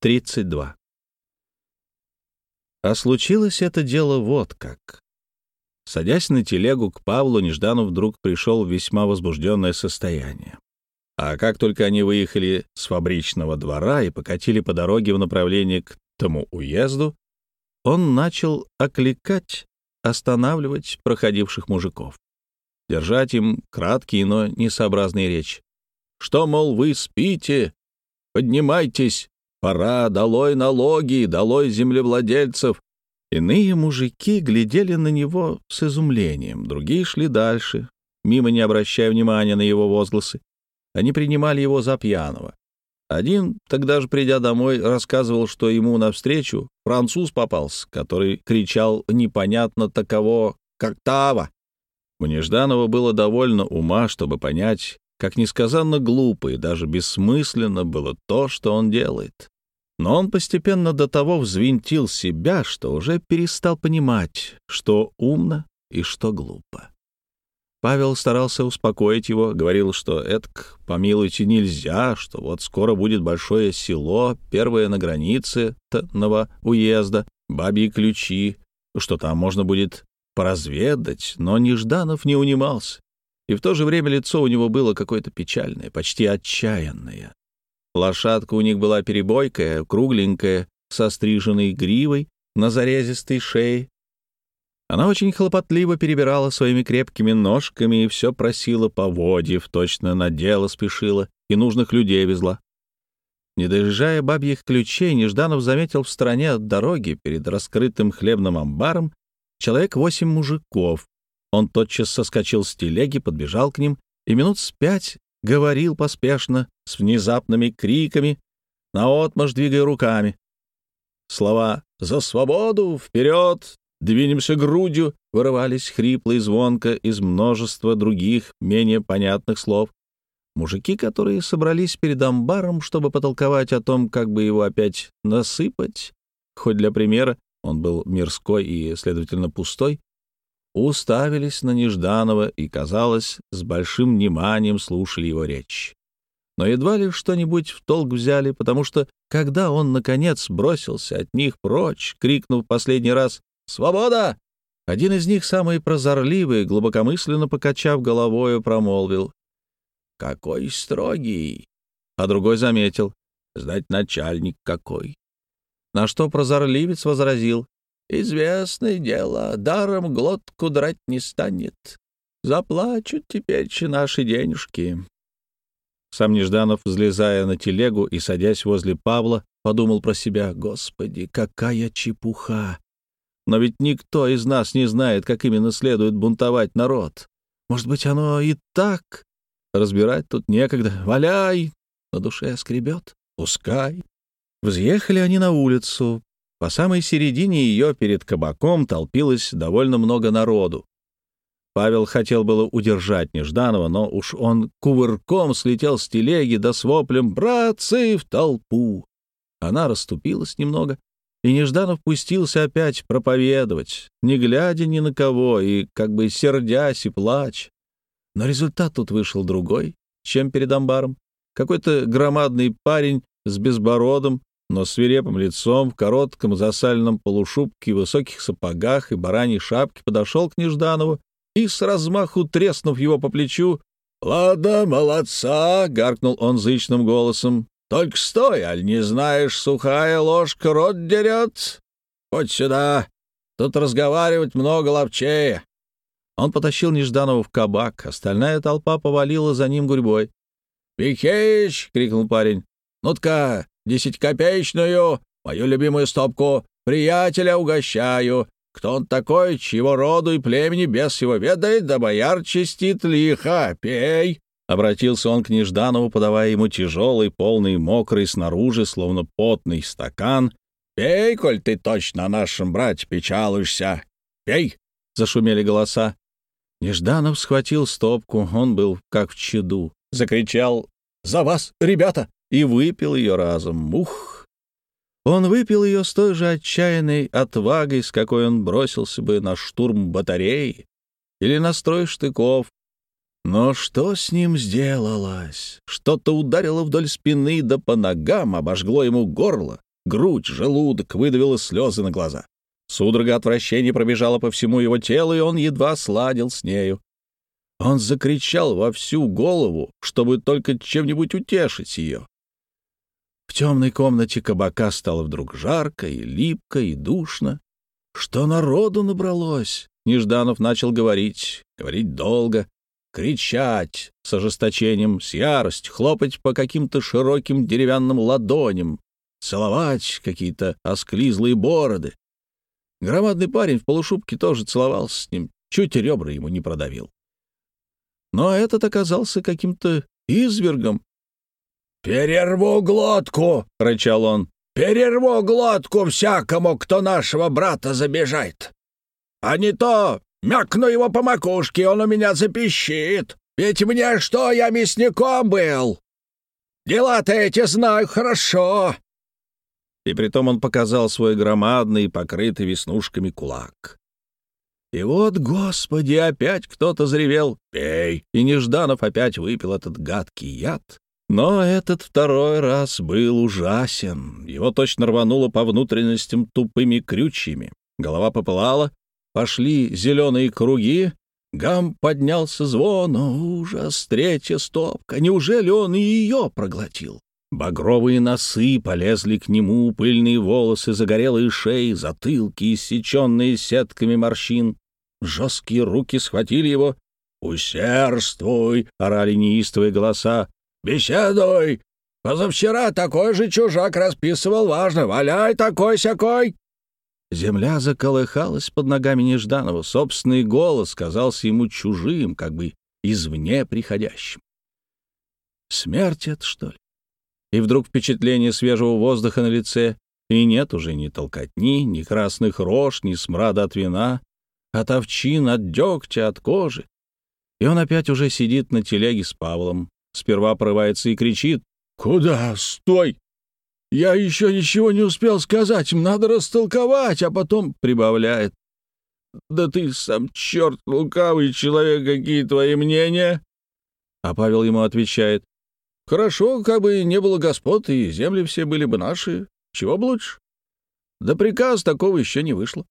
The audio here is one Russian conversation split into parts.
32. А случилось это дело вот как. Садясь на телегу к Павлу, Нежданов вдруг пришел в весьма возбужденное состояние. А как только они выехали с фабричного двора и покатили по дороге в направлении к тому уезду, он начал окликать, останавливать проходивших мужиков, держать им краткие, но несообразные речи. «Что, мол, вы спите? Поднимайтесь! Пора, долой налоги, долой землевладельцев!» Иные мужики глядели на него с изумлением, другие шли дальше, мимо не обращая внимания на его возгласы. Они принимали его за пьяного. Один, тогда же придя домой, рассказывал, что ему навстречу француз попался, который кричал непонятно таково, как Тава. У Нежданова было довольно ума, чтобы понять, как несказанно глупо и даже бессмысленно было то, что он делает. Но он постепенно до того взвинтил себя, что уже перестал понимать, что умно и что глупо. Павел старался успокоить его, говорил, что этак, помилуйте, нельзя, что вот скоро будет большое село, первое на границе Тного уезда, бабьи ключи, что там можно будет поразведать, но Нежданов не унимался. И в то же время лицо у него было какое-то печальное, почти отчаянное. Лошадка у них была перебойкая, кругленькая, со стриженной гривой, на зарезистой шее, она очень хлопотливо перебирала своими крепкими ножками и все просила поводьев, точно на дело спешила и нужных людей везла. Не доезжая бабьих ключей, Нежданов заметил в стороне от дороги, перед раскрытым хлебным амбаром, человек восемь мужиков. Он тотчас соскочил с телеги, подбежал к ним и минут с пять говорил поспешно, с внезапными криками, наотмашь двигая руками. Слова «За свободу! Вперед! «Двинемся грудью!» вырывались хрипло и звонко из множества других, менее понятных слов. Мужики, которые собрались перед амбаром, чтобы потолковать о том, как бы его опять насыпать, хоть для примера, он был мирской и, следовательно, пустой, уставились на Нежданова и, казалось, с большим вниманием слушали его речь. Но едва ли что-нибудь в толк взяли, потому что, когда он, наконец, бросился от них прочь, крикнув последний раз Свобода!» Один из них, самый прозорливый, глубокомысленно покачав головою, промолвил. «Какой строгий!» А другой заметил. «Знать начальник какой!» На что прозорливец возразил. «Известное дело, даром глотку драть не станет. Заплачут теперь наши денежки». Сам Нежданов, взлезая на телегу и садясь возле Павла, подумал про себя, «Господи, какая чепуха! Но ведь никто из нас не знает, как именно следует бунтовать народ. Может быть, оно и так? Разбирать тут некогда. Валяй! На душе скребет. Пускай. Взъехали они на улицу. По самой середине ее перед кабаком толпилось довольно много народу. Павел хотел было удержать Нежданова, но уж он кувырком слетел с телеги да с воплем «Братцы!» в толпу. Она расступилась немного, и Нежданов пустился опять проповедовать, не глядя ни на кого и как бы сердясь и плач. Но результат тут вышел другой, чем перед амбаром. Какой-то громадный парень с безбородом, но свирепым лицом, в коротком засальном полушубке, высоких сапогах и бараньей шапке подошел к Нежданову и с размаху треснув его по плечу «Ладно, молодца!» — гаркнул он зычным голосом. Только стой, аль не знаешь, сухая ложка рот дерет? Хоть сюда, тут разговаривать много ловчее. Он потащил Нежданова в кабак, остальная толпа повалила за ним гурьбой. «Пихеич!» — крикнул парень. «Ну-тка, десятикопеечную, мою любимую стопку, приятеля угощаю. Кто он такой, чьего роду и племени без его ведает, да бояр чистит лихо, пей!» Обратился он к Нежданову, подавая ему тяжелый, полный, мокрый снаружи, словно потный стакан. «Пей, коль ты точно о нашем брате печалуешься! Пей!» — зашумели голоса. Нежданов схватил стопку, он был как в чаду. Закричал «За вас, ребята!» И выпил ее разом. Ух! Он выпил ее с той же отчаянной отвагой, с какой он бросился бы на штурм батареи или на строй штыков, но что с ним сделалось? Что-то ударило вдоль спины, да по ногам обожгло ему горло. грудь, желудок, выдавила слезы на глаза. Судорога отвращения пробежала по всему его телу, и он едва сладил с нею. Он закричал во всю голову, чтобы только чем-нибудь утешить ее. Темной комнате кабака стало вдруг жарко и липко и душно. Что народу набралось? Нежданов начал говорить, говорить долго, кричать с ожесточением, с яростью, хлопать по каким-то широким деревянным ладоням, целовать какие-то осклизлые бороды. Громадный парень в полушубке тоже целовался с ним, чуть ребра ему не продавил. Но этот оказался каким-то извергом. «Перерву глотку!» — рычал он. «Перерву глотку всякому, кто нашего брата забежает! А не то мякну его по макушке, он у меня запищит! Ведь мне что, я мясником был! Дела-то эти знаю хорошо!» И притом он показал свой громадный, покрытый веснушками кулак. И вот, господи, опять кто-то заревел «Пей!» И Нежданов опять выпил этот гадкий яд. Но этот второй раз был ужасен. Его точно рвануло по внутренностям тупыми крючьями. Голова попылала, пошли зеленые круги, гам поднялся звон, ужас, третья стопка. Неужели он и ее проглотил? Багровые носы полезли к нему, пыльные волосы, загорелые шеи, затылки, иссеченные сетками морщин. Жесткие руки схватили его. «Усердствуй!» — орали неистовые голоса. «Беседуй! Позавчера такой же чужак расписывал важно. Валяй такой-сякой!» Земля заколыхалась под ногами Нежданова. Собственный голос казался ему чужим, как бы извне приходящим. Смерть это, что ли? и вдруг впечатление свежего воздуха на лице, и нет уже ни толкотни, ни красных рож, ни смрада от вина, от овчин, от дегтя, от кожи. И он опять уже сидит на телеге с Павлом, сперва порывается и кричит «Куда? Стой! Я еще ничего не успел сказать, надо растолковать», а потом прибавляет «Да ты сам черт лукавый человек, какие твои мнения?» А Павел ему отвечает Хорошо, как бы не было господ, и земли все были бы наши. Чего бы лучше? Да приказ такого еще не вышло.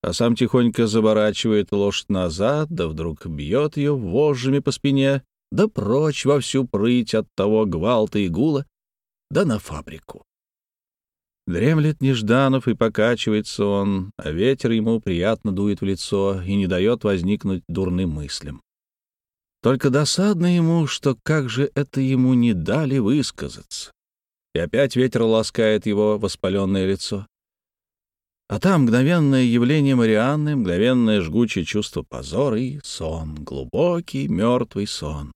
А сам тихонько заворачивает лошадь назад, да вдруг бьет ее вожжами по спине, да прочь во всю прыть от того гвалта и гула, да на фабрику. Дремлет Нежданов, и покачивается он, а ветер ему приятно дует в лицо и не дает возникнуть дурным мыслям. Только досадно ему, что как же это ему не дали высказаться. И опять ветер ласкает его воспаленное лицо. А там мгновенное явление Марианны, мгновенное жгучее чувство позора и сон, глубокий мертвый сон.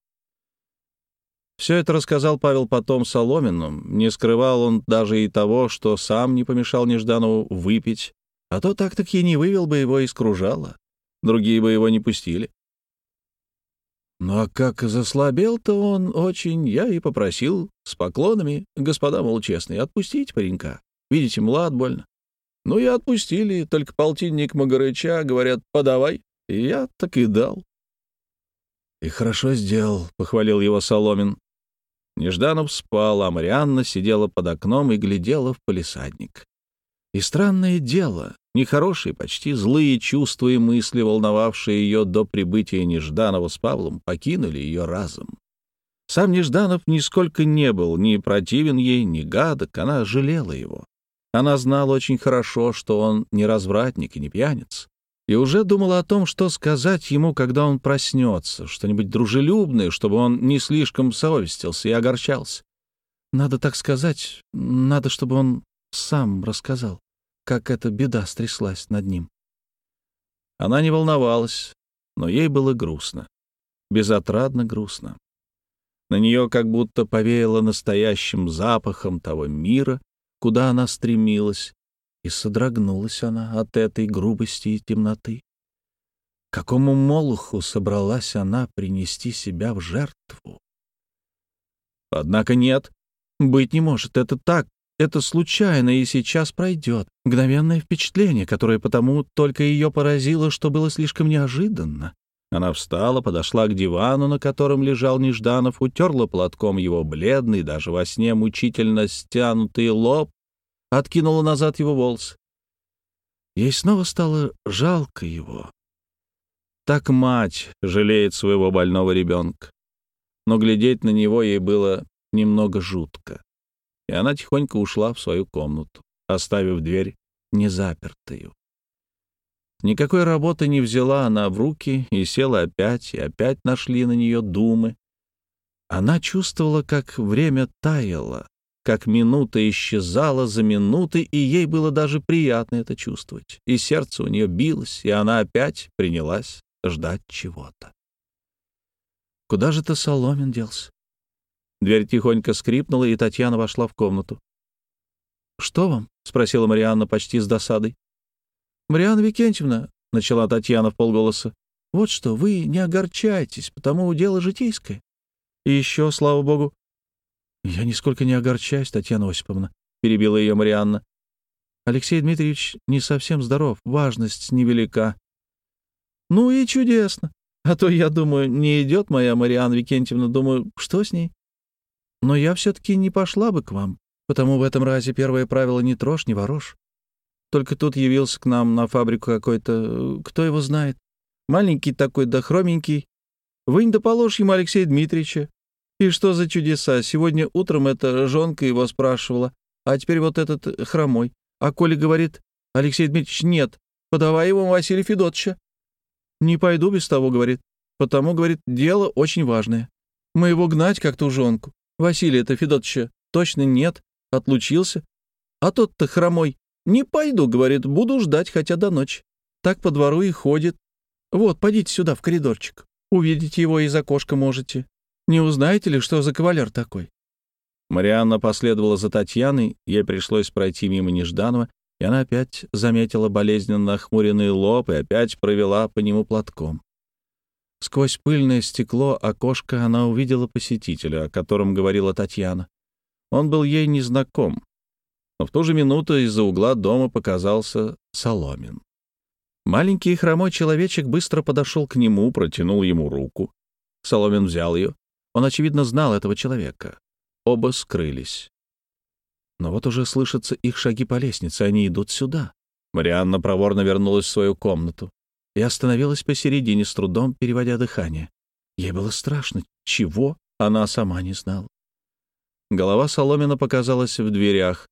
Все это рассказал Павел потом Соломину. Не скрывал он даже и того, что сам не помешал Нежданову выпить, а то так-таки не вывел бы его из кружала. Другие бы его не пустили. Ну а как заслабел-то он очень, я и попросил с поклонами, господа, мол, честные, отпустить паренька. Видите, млад больно. Ну и отпустили, только полтинник Магарыча, говорят, подавай. И я так и дал. И хорошо сделал, — похвалил его Соломин. Нежданов спал, а Марианна сидела под окном и глядела в полисадник. И странное дело, Нехорошие, почти злые чувства и мысли, волновавшие ее до прибытия Нежданова с Павлом, покинули ее разум. Сам Нежданов нисколько не был ни противен ей, ни гадок, она жалела его. Она знала очень хорошо, что он не развратник и не пьяниц, и уже думала о том, что сказать ему, когда он проснется, что-нибудь дружелюбное, чтобы он не слишком совестился и огорчался. Надо так сказать, надо, чтобы он сам рассказал как эта беда стряслась над ним. Она не волновалась, но ей было грустно, безотрадно грустно. На нее как будто повеяло настоящим запахом того мира, куда она стремилась, и содрогнулась она от этой грубости и темноты. Какому молоху собралась она принести себя в жертву? Однако нет, быть не может, это так, это случайно и сейчас пройдет. Мгновенное впечатление, которое потому только ее поразило, что было слишком неожиданно. Она встала, подошла к дивану, на котором лежал Нежданов, утерла платком его бледный, даже во сне мучительно стянутый лоб, откинула назад его волосы. Ей снова стало жалко его. Так мать жалеет своего больного ребенка. Но глядеть на него ей было немного жутко. И она тихонько ушла в свою комнату, оставив дверь незапертую. Никакой работы не взяла она в руки и села опять, и опять нашли на нее думы. Она чувствовала, как время таяло, как минута исчезала за минутой, и ей было даже приятно это чувствовать. И сердце у нее билось, и она опять принялась ждать чего-то. Куда же ты, Соломин, делся? Дверь тихонько скрипнула, и Татьяна вошла в комнату. «Что вам?» — спросила Марианна почти с досадой. «Марианна Викентьевна», — начала Татьяна в полголоса, — «вот что, вы не огорчайтесь, потому дело житейское. И еще, слава богу...» «Я нисколько не огорчаюсь, Татьяна Осиповна», — перебила ее Марианна. «Алексей Дмитриевич не совсем здоров, важность невелика». «Ну и чудесно. А то, я думаю, не идет моя Марианна Викентьевна, думаю, что с ней? Но я все-таки не пошла бы к вам, потому в этом разе первое правило — не трожь, не ворожь. Только тут явился к нам на фабрику какой-то, кто его знает. Маленький такой, да хроменький. Вынь да положь ему Алексея Дмитриевича. И что за чудеса? Сегодня утром эта жонка его спрашивала, а теперь вот этот хромой. А Коля говорит, Алексей Дмитриевич, нет, подавай его Василия Федотовича. Не пойду без того, говорит, потому, говорит, дело очень важное. Мы его гнать как ту жонку. Василия-то Федотовича точно нет, отлучился. А тот-то хромой «Не пойду», — говорит, — «буду ждать хотя до ночи». Так по двору и ходит. Вот, пойдите сюда, в коридорчик. Увидеть его из окошка можете. Не узнаете ли, что за кавалер такой?» Марианна последовала за Татьяной, ей пришлось пройти мимо Нежданова, и она опять заметила болезненно нахмуренный лоб и опять провела по нему платком. Сквозь пыльное стекло окошка она увидела посетителя, о котором говорила Татьяна. Он был ей незнаком, но в ту же минуту из-за угла дома показался Соломин. Маленький хромой человечек быстро подошел к нему, протянул ему руку. Соломин взял ее. Он, очевидно, знал этого человека. Оба скрылись. Но вот уже слышатся их шаги по лестнице, они идут сюда. Марианна проворно вернулась в свою комнату и остановилась посередине, с трудом переводя дыхание. Ей было страшно. Чего? Она сама не знала. Голова Соломина показалась в дверях.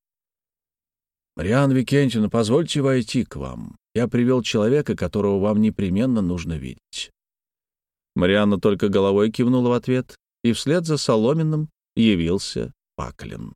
«Марианна Викентьевна, позвольте войти к вам. Я привел человека, которого вам непременно нужно видеть». Марианна только головой кивнула в ответ, и вслед за Соломиным явился Паклин.